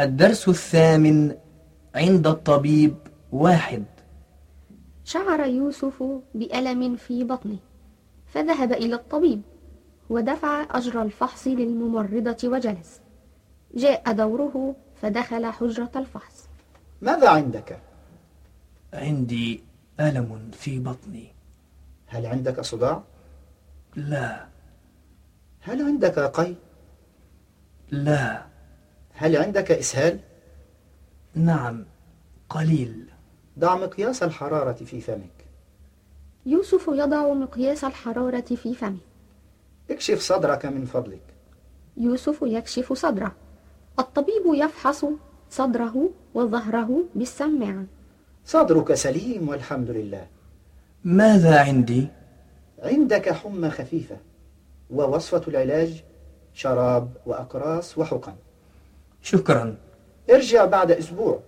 الدرس الثامن عند الطبيب واحد شعر يوسف بألم في بطنه فذهب إلى الطبيب ودفع أجر الفحص للممرضة وجلس جاء دوره فدخل حجرة الفحص ماذا عندك؟ عندي ألم في بطني هل عندك صداع؟ لا هل عندك قي؟ لا هل عندك إسهال؟ نعم قليل. ضع مقياس الحرارة في فمك. يوسف يضع مقياس الحرارة في فمه. اكشف صدرك من فضلك. يوسف يكشف صدره. الطبيب يفحص صدره وظهره بالسماعة صدرك سليم والحمد لله. ماذا عندي؟ عندك حمى خفيفة ووصفة العلاج شراب وأقراص وحقن. شكرا. ارجع بعد أسبوع.